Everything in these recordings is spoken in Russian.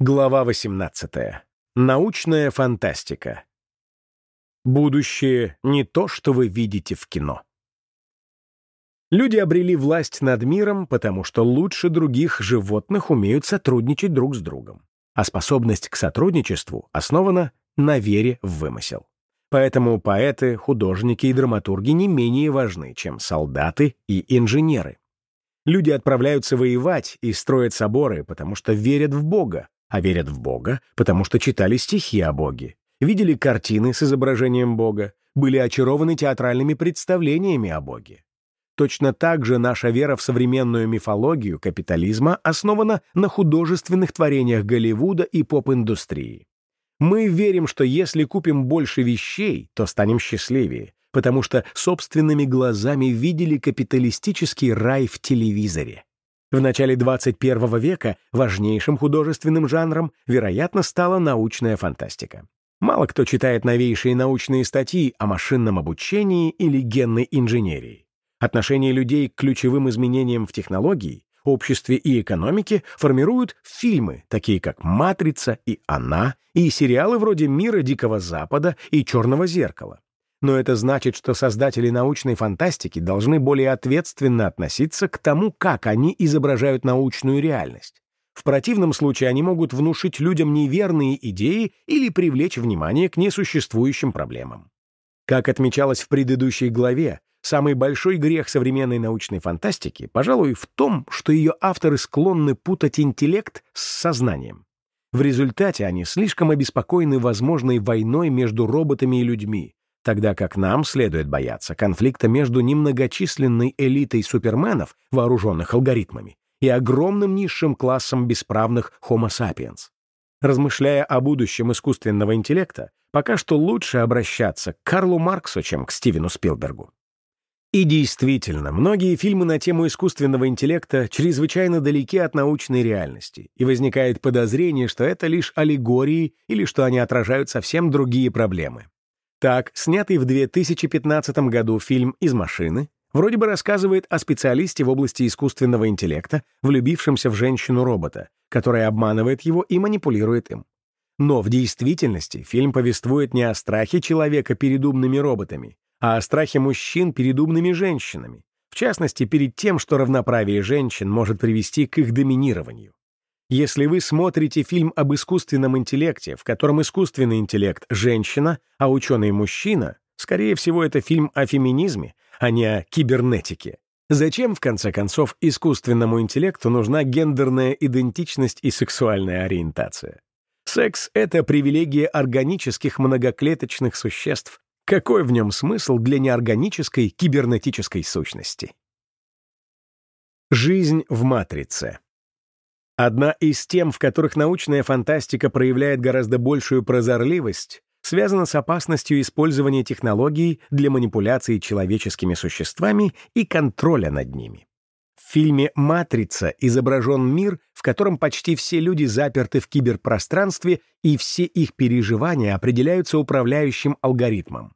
Глава 18. Научная фантастика. Будущее не то, что вы видите в кино. Люди обрели власть над миром, потому что лучше других животных умеют сотрудничать друг с другом. А способность к сотрудничеству основана на вере в вымысел. Поэтому поэты, художники и драматурги не менее важны, чем солдаты и инженеры. Люди отправляются воевать и строят соборы, потому что верят в Бога, а верят в Бога, потому что читали стихи о Боге, видели картины с изображением Бога, были очарованы театральными представлениями о Боге. Точно так же наша вера в современную мифологию капитализма основана на художественных творениях Голливуда и поп-индустрии. Мы верим, что если купим больше вещей, то станем счастливее, потому что собственными глазами видели капиталистический рай в телевизоре. В начале 21 века важнейшим художественным жанром, вероятно, стала научная фантастика. Мало кто читает новейшие научные статьи о машинном обучении или генной инженерии. Отношение людей к ключевым изменениям в технологии, обществе и экономике формируют фильмы, такие как «Матрица» и «Она», и сериалы вроде «Мира Дикого Запада» и «Черного зеркала». Но это значит, что создатели научной фантастики должны более ответственно относиться к тому, как они изображают научную реальность. В противном случае они могут внушить людям неверные идеи или привлечь внимание к несуществующим проблемам. Как отмечалось в предыдущей главе, самый большой грех современной научной фантастики, пожалуй, в том, что ее авторы склонны путать интеллект с сознанием. В результате они слишком обеспокоены возможной войной между роботами и людьми, тогда как нам следует бояться конфликта между немногочисленной элитой суперменов, вооруженных алгоритмами, и огромным низшим классом бесправных Homo sapiens. Размышляя о будущем искусственного интеллекта, пока что лучше обращаться к Карлу Марксу, чем к Стивену Спилбергу. И действительно, многие фильмы на тему искусственного интеллекта чрезвычайно далеки от научной реальности, и возникает подозрение, что это лишь аллегории или что они отражают совсем другие проблемы. Так, снятый в 2015 году фильм «Из машины» вроде бы рассказывает о специалисте в области искусственного интеллекта, влюбившемся в женщину-робота, которая обманывает его и манипулирует им. Но в действительности фильм повествует не о страхе человека перед умными роботами, а о страхе мужчин перед умными женщинами, в частности, перед тем, что равноправие женщин может привести к их доминированию. Если вы смотрите фильм об искусственном интеллекте, в котором искусственный интеллект — женщина, а ученый — мужчина, скорее всего, это фильм о феминизме, а не о кибернетике. Зачем, в конце концов, искусственному интеллекту нужна гендерная идентичность и сексуальная ориентация? Секс — это привилегия органических многоклеточных существ. Какой в нем смысл для неорганической кибернетической сущности? Жизнь в матрице. Одна из тем, в которых научная фантастика проявляет гораздо большую прозорливость, связана с опасностью использования технологий для манипуляции человеческими существами и контроля над ними. В фильме «Матрица» изображен мир, в котором почти все люди заперты в киберпространстве, и все их переживания определяются управляющим алгоритмом.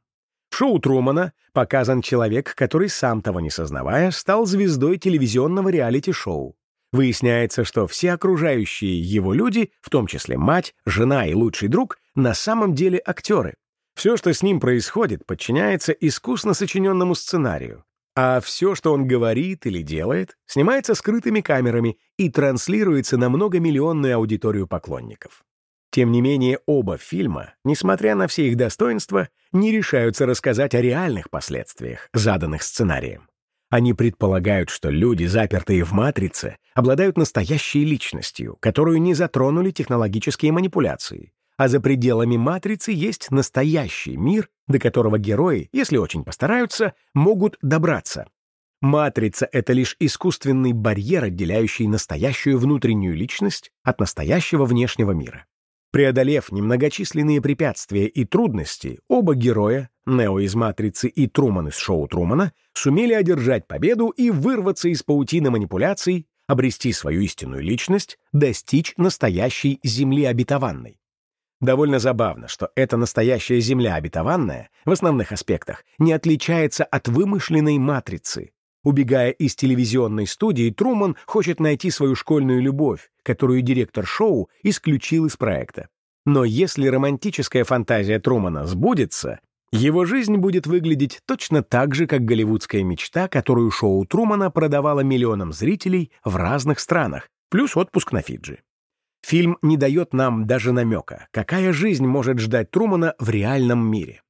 В шоу Трумана показан человек, который, сам того не сознавая, стал звездой телевизионного реалити-шоу. Выясняется, что все окружающие его люди, в том числе мать, жена и лучший друг, на самом деле актеры. Все, что с ним происходит, подчиняется искусно сочиненному сценарию. А все, что он говорит или делает, снимается скрытыми камерами и транслируется на многомиллионную аудиторию поклонников. Тем не менее, оба фильма, несмотря на все их достоинства, не решаются рассказать о реальных последствиях, заданных сценарием. Они предполагают, что люди, запертые в матрице, обладают настоящей личностью, которую не затронули технологические манипуляции, а за пределами матрицы есть настоящий мир, до которого герои, если очень постараются, могут добраться. Матрица — это лишь искусственный барьер, отделяющий настоящую внутреннюю личность от настоящего внешнего мира. Преодолев немногочисленные препятствия и трудности, оба героя, Нео из «Матрицы» и Труман из шоу Трумана, сумели одержать победу и вырваться из паутины манипуляций, обрести свою истинную личность, достичь настоящей земли обетованной. Довольно забавно, что эта настоящая земля обетованная в основных аспектах не отличается от вымышленной матрицы. Убегая из телевизионной студии, Труман хочет найти свою школьную любовь, которую директор шоу исключил из проекта. Но если романтическая фантазия Трумана сбудется, его жизнь будет выглядеть точно так же, как голливудская мечта, которую шоу Трумана продавало миллионам зрителей в разных странах, плюс отпуск на Фиджи. Фильм не дает нам даже намека, какая жизнь может ждать Трумана в реальном мире.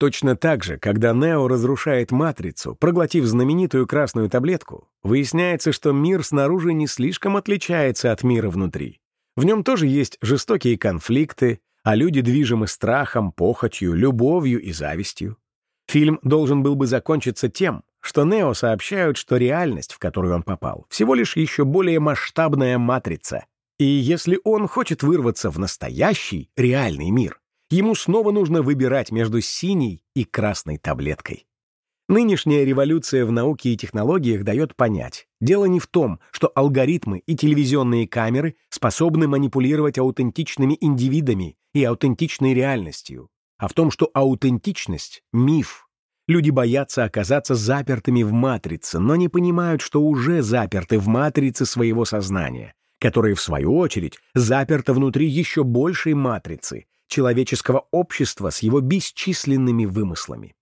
Точно так же, когда Нео разрушает матрицу, проглотив знаменитую красную таблетку, выясняется, что мир снаружи не слишком отличается от мира внутри. В нем тоже есть жестокие конфликты, а люди движимы страхом, похотью, любовью и завистью. Фильм должен был бы закончиться тем, что Нео сообщают, что реальность, в которую он попал, всего лишь еще более масштабная матрица. И если он хочет вырваться в настоящий, реальный мир, ему снова нужно выбирать между синей и красной таблеткой. Нынешняя революция в науке и технологиях дает понять, дело не в том, что алгоритмы и телевизионные камеры способны манипулировать аутентичными индивидами и аутентичной реальностью, а в том, что аутентичность — миф. Люди боятся оказаться запертыми в матрице, но не понимают, что уже заперты в матрице своего сознания, которое, в свою очередь, заперто внутри еще большей матрицы, человеческого общества с его бесчисленными вымыслами.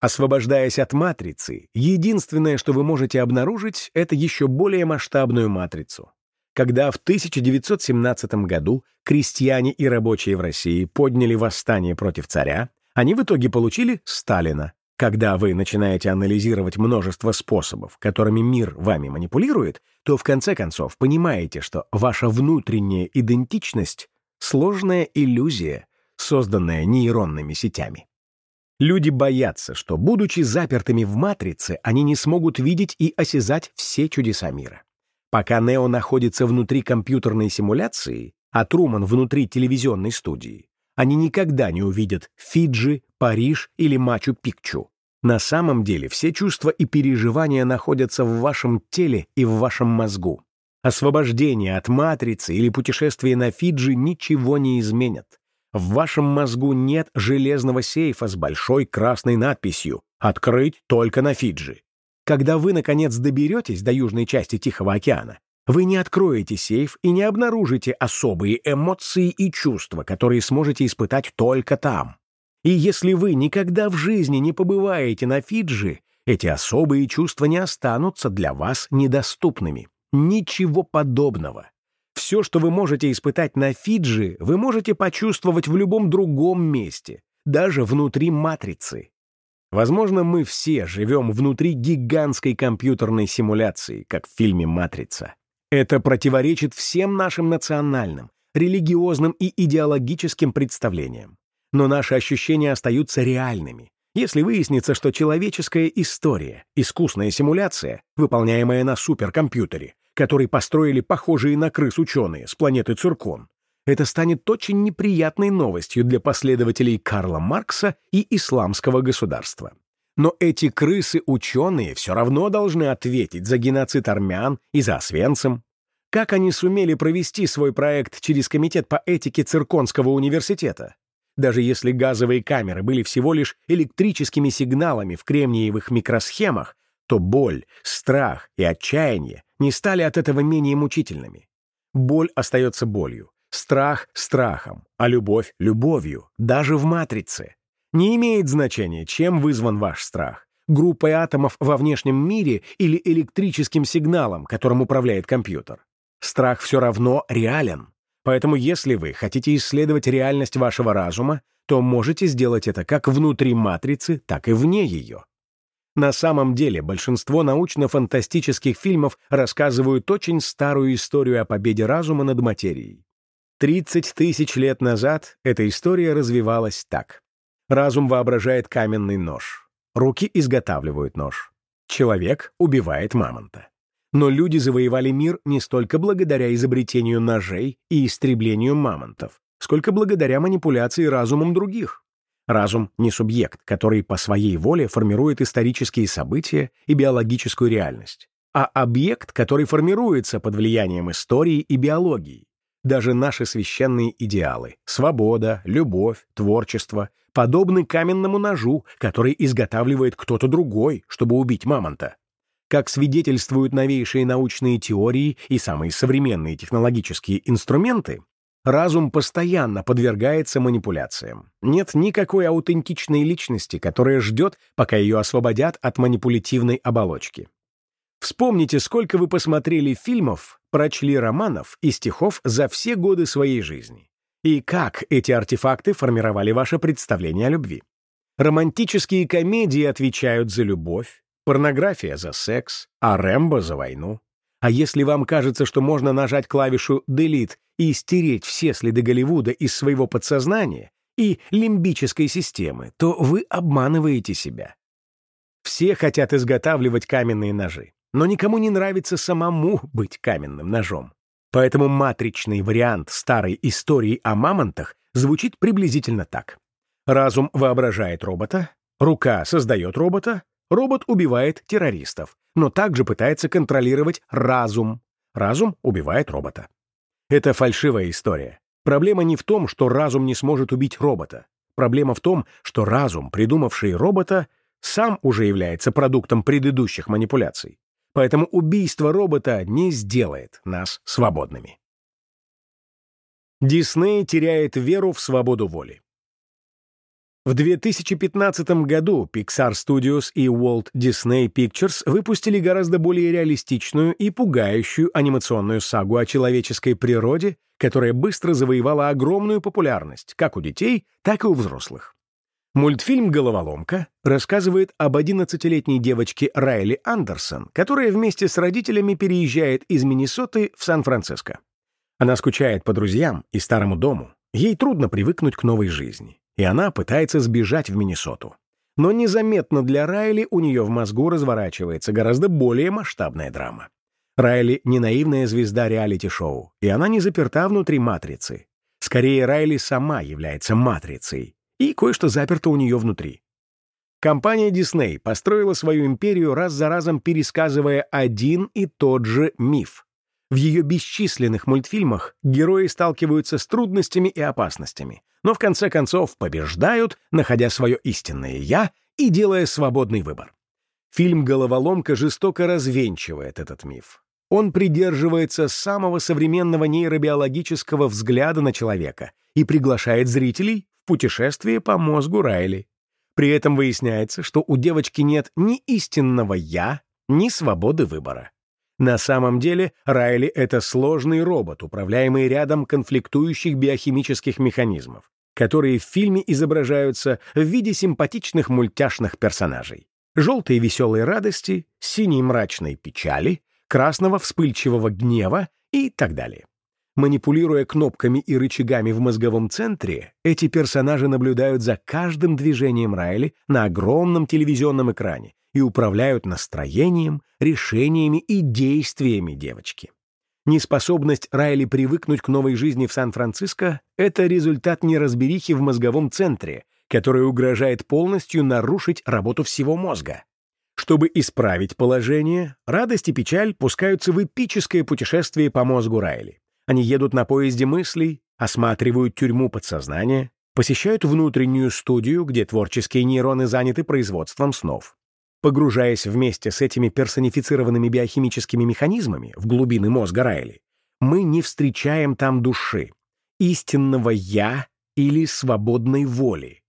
Освобождаясь от матрицы, единственное, что вы можете обнаружить, это еще более масштабную матрицу. Когда в 1917 году крестьяне и рабочие в России подняли восстание против царя, они в итоге получили Сталина. Когда вы начинаете анализировать множество способов, которыми мир вами манипулирует, то в конце концов понимаете, что ваша внутренняя идентичность Сложная иллюзия, созданная нейронными сетями. Люди боятся, что, будучи запертыми в матрице, они не смогут видеть и осязать все чудеса мира. Пока Нео находится внутри компьютерной симуляции, а Труман внутри телевизионной студии, они никогда не увидят Фиджи, Париж или Мачу-Пикчу. На самом деле все чувства и переживания находятся в вашем теле и в вашем мозгу. Освобождение от матрицы или путешествие на Фиджи ничего не изменят. В вашем мозгу нет железного сейфа с большой красной надписью «Открыть только на Фиджи». Когда вы, наконец, доберетесь до южной части Тихого океана, вы не откроете сейф и не обнаружите особые эмоции и чувства, которые сможете испытать только там. И если вы никогда в жизни не побываете на Фиджи, эти особые чувства не останутся для вас недоступными. Ничего подобного. Все, что вы можете испытать на Фиджи, вы можете почувствовать в любом другом месте, даже внутри матрицы. Возможно, мы все живем внутри гигантской компьютерной симуляции, как в фильме «Матрица». Это противоречит всем нашим национальным, религиозным и идеологическим представлениям. Но наши ощущения остаются реальными, если выяснится, что человеческая история — искусная симуляция, выполняемая на суперкомпьютере, который построили похожие на крыс ученые с планеты Циркон, это станет очень неприятной новостью для последователей Карла Маркса и исламского государства. Но эти крысы-ученые все равно должны ответить за геноцид армян и за Освенцим. Как они сумели провести свой проект через Комитет по этике Цирконского университета? Даже если газовые камеры были всего лишь электрическими сигналами в кремниевых микросхемах, то боль, страх и отчаяние не стали от этого менее мучительными. Боль остается болью, страх — страхом, а любовь — любовью, даже в матрице. Не имеет значения, чем вызван ваш страх — группой атомов во внешнем мире или электрическим сигналом, которым управляет компьютер. Страх все равно реален. Поэтому если вы хотите исследовать реальность вашего разума, то можете сделать это как внутри матрицы, так и вне ее. На самом деле большинство научно-фантастических фильмов рассказывают очень старую историю о победе разума над материей. 30 тысяч лет назад эта история развивалась так. Разум воображает каменный нож. Руки изготавливают нож. Человек убивает мамонта. Но люди завоевали мир не столько благодаря изобретению ножей и истреблению мамонтов, сколько благодаря манипуляции разумом других. Разум — не субъект, который по своей воле формирует исторические события и биологическую реальность, а объект, который формируется под влиянием истории и биологии. Даже наши священные идеалы — свобода, любовь, творчество — подобны каменному ножу, который изготавливает кто-то другой, чтобы убить мамонта. Как свидетельствуют новейшие научные теории и самые современные технологические инструменты, разум постоянно подвергается манипуляциям. Нет никакой аутентичной личности, которая ждет, пока ее освободят от манипулятивной оболочки. Вспомните, сколько вы посмотрели фильмов, прочли романов и стихов за все годы своей жизни. И как эти артефакты формировали ваше представление о любви. Романтические комедии отвечают за любовь, порнография за секс, а Рэмбо за войну. А если вам кажется, что можно нажать клавишу «Delete» и стереть все следы Голливуда из своего подсознания и лимбической системы, то вы обманываете себя. Все хотят изготавливать каменные ножи, но никому не нравится самому быть каменным ножом. Поэтому матричный вариант старой истории о мамонтах звучит приблизительно так. Разум воображает робота, рука создает робота, робот убивает террористов, но также пытается контролировать разум. Разум убивает робота. Это фальшивая история. Проблема не в том, что разум не сможет убить робота. Проблема в том, что разум, придумавший робота, сам уже является продуктом предыдущих манипуляций. Поэтому убийство робота не сделает нас свободными. Дисней теряет веру в свободу воли. В 2015 году Pixar Studios и Walt Disney Pictures выпустили гораздо более реалистичную и пугающую анимационную сагу о человеческой природе, которая быстро завоевала огромную популярность как у детей, так и у взрослых. Мультфильм «Головоломка» рассказывает об 11-летней девочке Райли Андерсон, которая вместе с родителями переезжает из Миннесоты в Сан-Франциско. Она скучает по друзьям и старому дому. Ей трудно привыкнуть к новой жизни и она пытается сбежать в Миннесоту. Но незаметно для Райли у нее в мозгу разворачивается гораздо более масштабная драма. Райли — не наивная звезда реалити-шоу, и она не заперта внутри матрицы. Скорее, Райли сама является матрицей, и кое-что заперто у нее внутри. Компания Disney построила свою империю раз за разом пересказывая один и тот же миф. В ее бесчисленных мультфильмах герои сталкиваются с трудностями и опасностями, но в конце концов побеждают, находя свое истинное «я» и делая свободный выбор. Фильм «Головоломка» жестоко развенчивает этот миф. Он придерживается самого современного нейробиологического взгляда на человека и приглашает зрителей в путешествие по мозгу Райли. При этом выясняется, что у девочки нет ни истинного «я», ни свободы выбора. На самом деле Райли — это сложный робот, управляемый рядом конфликтующих биохимических механизмов которые в фильме изображаются в виде симпатичных мультяшных персонажей. Желтой веселой радости, синей мрачной печали, красного вспыльчивого гнева и так далее. Манипулируя кнопками и рычагами в мозговом центре, эти персонажи наблюдают за каждым движением Райли на огромном телевизионном экране и управляют настроением, решениями и действиями девочки. Неспособность Райли привыкнуть к новой жизни в Сан-Франциско — это результат неразберихи в мозговом центре, которая угрожает полностью нарушить работу всего мозга. Чтобы исправить положение, радость и печаль пускаются в эпическое путешествие по мозгу Райли. Они едут на поезде мыслей, осматривают тюрьму подсознания, посещают внутреннюю студию, где творческие нейроны заняты производством снов. Погружаясь вместе с этими персонифицированными биохимическими механизмами в глубины мозга Райли, мы не встречаем там души, истинного «я» или свободной воли.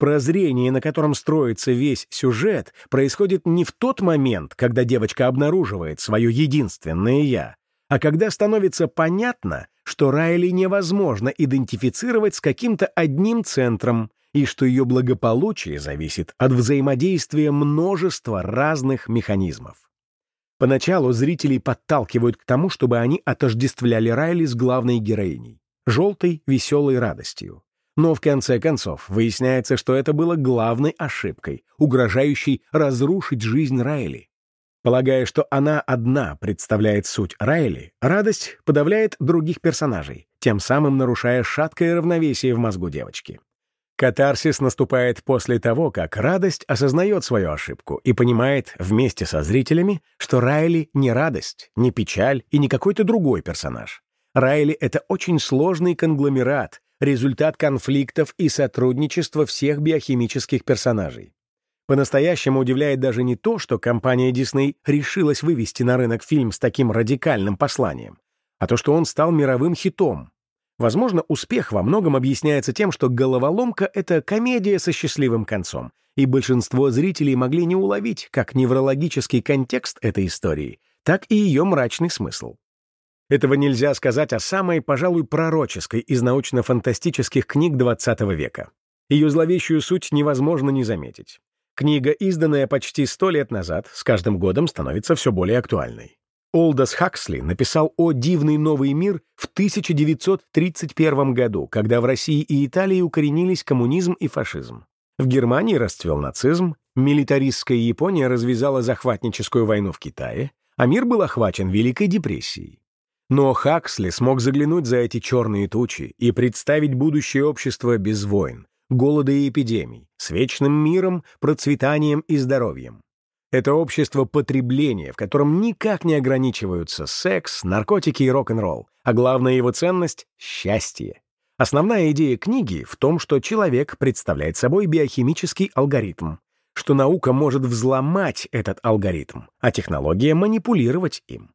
Прозрение, на котором строится весь сюжет, происходит не в тот момент, когда девочка обнаруживает свое единственное «я», а когда становится понятно, что Райли невозможно идентифицировать с каким-то одним центром, и что ее благополучие зависит от взаимодействия множества разных механизмов. Поначалу зрителей подталкивают к тому, чтобы они отождествляли Райли с главной героиней, желтой, веселой радостью. Но в конце концов выясняется, что это было главной ошибкой, угрожающей разрушить жизнь Райли. Полагая, что она одна представляет суть Райли, радость подавляет других персонажей, тем самым нарушая шаткое равновесие в мозгу девочки. Катарсис наступает после того, как радость осознает свою ошибку и понимает вместе со зрителями, что Райли не радость, не печаль и не какой-то другой персонаж. Райли — это очень сложный конгломерат, результат конфликтов и сотрудничества всех биохимических персонажей. По-настоящему удивляет даже не то, что компания Disney решилась вывести на рынок фильм с таким радикальным посланием, а то, что он стал мировым хитом. Возможно, успех во многом объясняется тем, что «Головоломка» — это комедия со счастливым концом, и большинство зрителей могли не уловить как неврологический контекст этой истории, так и ее мрачный смысл. Этого нельзя сказать о самой, пожалуй, пророческой из научно-фантастических книг XX века. Ее зловещую суть невозможно не заметить. Книга, изданная почти сто лет назад, с каждым годом становится все более актуальной. Олдос Хаксли написал о «Дивный новый мир» в 1931 году, когда в России и Италии укоренились коммунизм и фашизм. В Германии расцвел нацизм, милитаристская Япония развязала захватническую войну в Китае, а мир был охвачен Великой депрессией. Но Хаксли смог заглянуть за эти черные тучи и представить будущее общество без войн, голода и эпидемий, с вечным миром, процветанием и здоровьем. Это общество потребления, в котором никак не ограничиваются секс, наркотики и рок-н-ролл, а главная его ценность — счастье. Основная идея книги в том, что человек представляет собой биохимический алгоритм, что наука может взломать этот алгоритм, а технология — манипулировать им.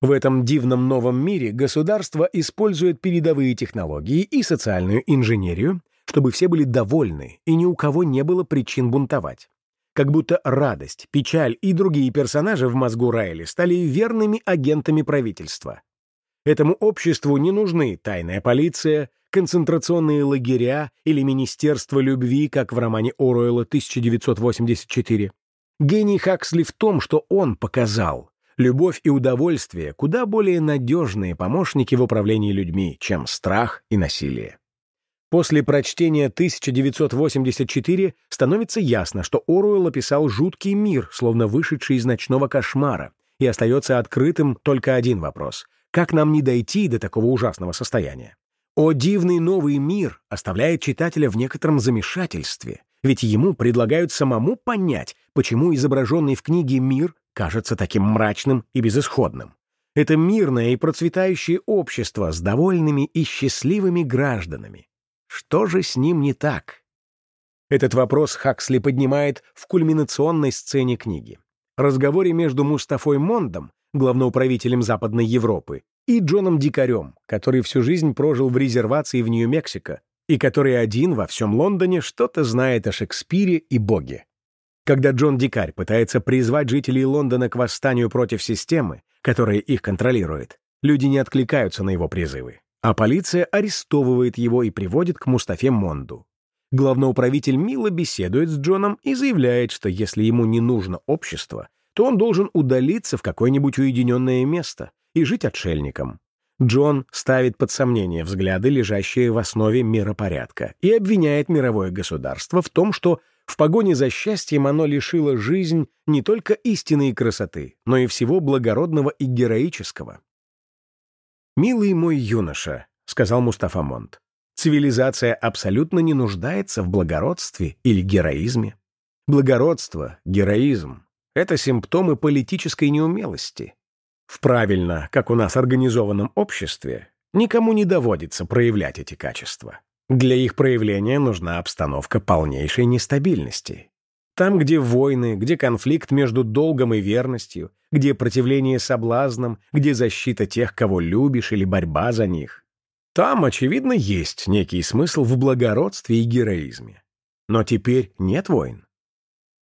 В этом дивном новом мире государство использует передовые технологии и социальную инженерию, чтобы все были довольны и ни у кого не было причин бунтовать. Как будто радость, печаль и другие персонажи в мозгу Райли стали верными агентами правительства. Этому обществу не нужны тайная полиция, концентрационные лагеря или Министерство любви, как в романе Оруэлла 1984. Гений Хаксли в том, что он показал. Любовь и удовольствие куда более надежные помощники в управлении людьми, чем страх и насилие. После прочтения 1984 становится ясно, что Оруэлл описал жуткий мир, словно вышедший из ночного кошмара, и остается открытым только один вопрос — как нам не дойти до такого ужасного состояния? О дивный новый мир оставляет читателя в некотором замешательстве, ведь ему предлагают самому понять, почему изображенный в книге мир кажется таким мрачным и безысходным. Это мирное и процветающее общество с довольными и счастливыми гражданами. Что же с ним не так? Этот вопрос Хаксли поднимает в кульминационной сцене книги. Разговоре между Мустафой Мондом, главноуправителем Западной Европы, и Джоном Дикарем, который всю жизнь прожил в резервации в Нью-Мексико и который один во всем Лондоне что-то знает о Шекспире и Боге. Когда Джон Дикарь пытается призвать жителей Лондона к восстанию против системы, которая их контролирует, люди не откликаются на его призывы а полиция арестовывает его и приводит к Мустафе Монду. Главноуправитель мило беседует с Джоном и заявляет, что если ему не нужно общество, то он должен удалиться в какое-нибудь уединенное место и жить отшельником. Джон ставит под сомнение взгляды, лежащие в основе миропорядка, и обвиняет мировое государство в том, что в погоне за счастьем оно лишило жизнь не только истины и красоты, но и всего благородного и героического. «Милый мой юноша», — сказал Мустафа Монт, «цивилизация абсолютно не нуждается в благородстве или героизме. Благородство, героизм — это симптомы политической неумелости. В правильно, как у нас организованном обществе, никому не доводится проявлять эти качества. Для их проявления нужна обстановка полнейшей нестабильности. Там, где войны, где конфликт между долгом и верностью, где противление соблазнам, где защита тех, кого любишь, или борьба за них. Там, очевидно, есть некий смысл в благородстве и героизме. Но теперь нет войн.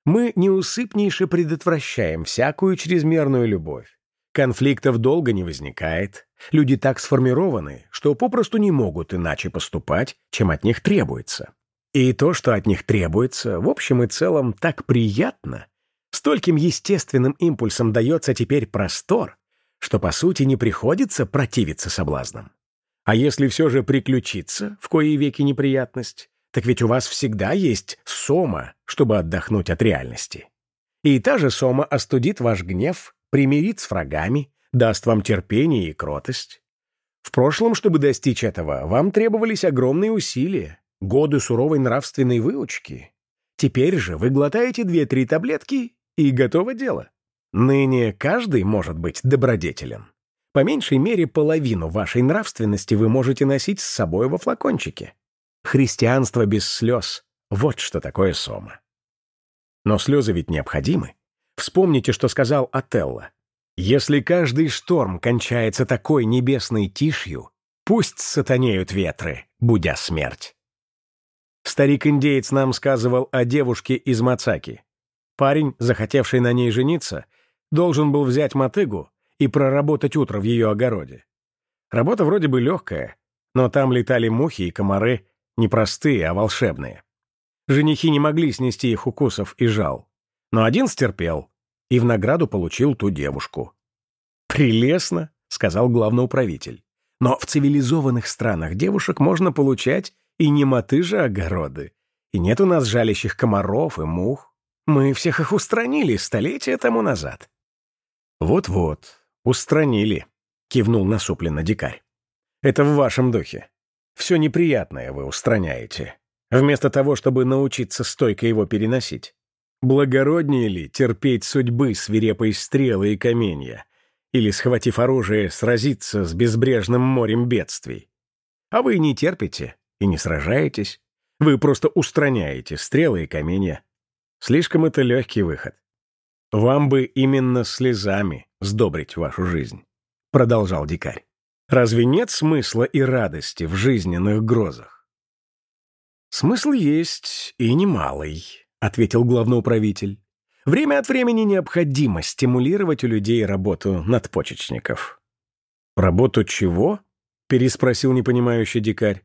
Мы неусыпнейше предотвращаем всякую чрезмерную любовь. Конфликтов долго не возникает. Люди так сформированы, что попросту не могут иначе поступать, чем от них требуется. И то, что от них требуется, в общем и целом так приятно, стольким естественным импульсом дается теперь простор, что, по сути, не приходится противиться соблазнам. А если все же приключиться, в кои веки неприятность, так ведь у вас всегда есть сома, чтобы отдохнуть от реальности. И та же сома остудит ваш гнев, примирит с врагами, даст вам терпение и кротость. В прошлом, чтобы достичь этого, вам требовались огромные усилия, годы суровой нравственной выучки. Теперь же вы глотаете две-три таблетки, и готово дело. Ныне каждый может быть добродетелен. По меньшей мере половину вашей нравственности вы можете носить с собой во флакончике. Христианство без слез — вот что такое сома. Но слезы ведь необходимы. Вспомните, что сказал Отелло. Если каждый шторм кончается такой небесной тишью, пусть сатанеют ветры, будя смерть. Старик-индеец нам сказывал о девушке из Мацаки. Парень, захотевший на ней жениться, должен был взять мотыгу и проработать утро в ее огороде. Работа вроде бы легкая, но там летали мухи и комары, не простые, а волшебные. Женихи не могли снести их укусов и жал. Но один стерпел и в награду получил ту девушку. «Прелестно», — сказал главноуправитель. «Но в цивилизованных странах девушек можно получать и не мотыжи огороды. И нет у нас жалящих комаров и мух. Мы всех их устранили столетия тому назад». «Вот-вот, устранили», — кивнул насупленно дикарь. «Это в вашем духе. Все неприятное вы устраняете, вместо того, чтобы научиться стойко его переносить. Благороднее ли терпеть судьбы свирепой стрелы и каменья, или, схватив оружие, сразиться с безбрежным морем бедствий? А вы не терпите, и не сражаетесь. Вы просто устраняете стрелы и каменья. Слишком это легкий выход. Вам бы именно слезами сдобрить вашу жизнь, продолжал дикарь. Разве нет смысла и радости в жизненных грозах? Смысл есть и немалый, ответил главноуправитель. Время от времени необходимо стимулировать у людей работу надпочечников. Работу чего? переспросил непонимающий дикарь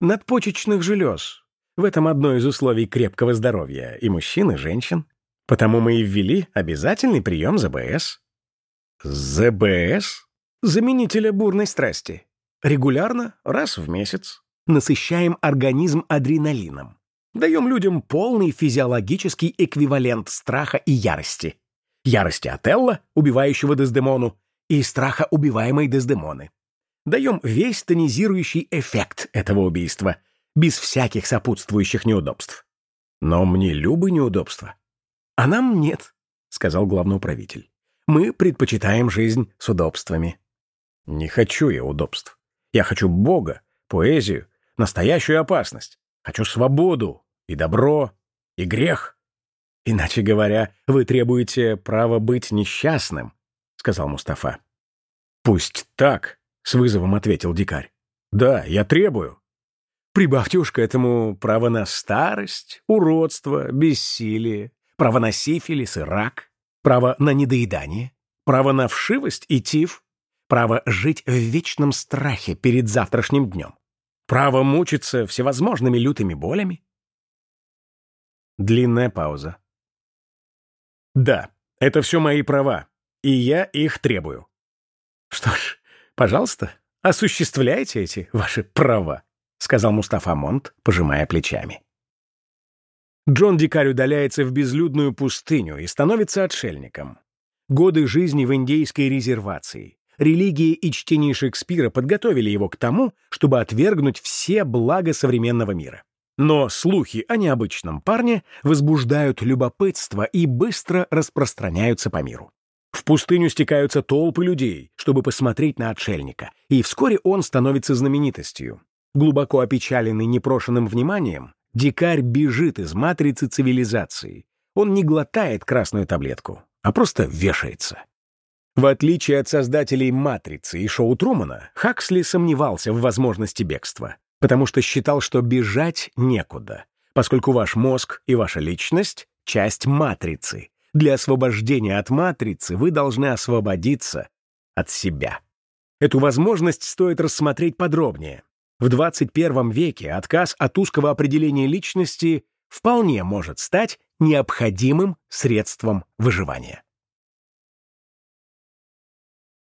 надпочечных желез. В этом одно из условий крепкого здоровья и мужчин, и женщин. Потому мы и ввели обязательный прием ЗБС. ЗБС? Заменителя бурной страсти. Регулярно, раз в месяц. Насыщаем организм адреналином. Даем людям полный физиологический эквивалент страха и ярости. Ярости Отелла, убивающего Дездемону, и страха убиваемой Дездемоны даем весь тонизирующий эффект этого убийства, без всяких сопутствующих неудобств. Но мне любы неудобства. А нам нет, сказал главный управитель. Мы предпочитаем жизнь с удобствами. Не хочу я удобств. Я хочу Бога, поэзию, настоящую опасность. Хочу свободу и добро, и грех. Иначе говоря, вы требуете права быть несчастным, сказал Мустафа. Пусть так, — с вызовом ответил дикарь. «Да, я требую». «Прибавьте уж к этому право на старость, уродство, бессилие, право на сифилис и рак, право на недоедание, право на вшивость и тиф, право жить в вечном страхе перед завтрашним днем, право мучиться всевозможными лютыми болями». Длинная пауза. «Да, это все мои права, и я их требую». «Что ж, Пожалуйста, осуществляйте эти ваши права», — сказал Мустафа Монт, пожимая плечами. Джон Дикарь удаляется в безлюдную пустыню и становится отшельником. Годы жизни в индейской резервации, религия и чтение Шекспира подготовили его к тому, чтобы отвергнуть все блага современного мира. Но слухи о необычном парне возбуждают любопытство и быстро распространяются по миру. В пустыню стекаются толпы людей, чтобы посмотреть на отшельника, и вскоре он становится знаменитостью. Глубоко опечаленный непрошенным вниманием, дикарь бежит из матрицы цивилизации. Он не глотает красную таблетку, а просто вешается. В отличие от создателей «Матрицы» и шоу Трумана, Хаксли сомневался в возможности бегства, потому что считал, что бежать некуда, поскольку ваш мозг и ваша личность — часть «Матрицы», для освобождения от матрицы вы должны освободиться от себя. Эту возможность стоит рассмотреть подробнее. В 21 веке отказ от узкого определения личности вполне может стать необходимым средством выживания.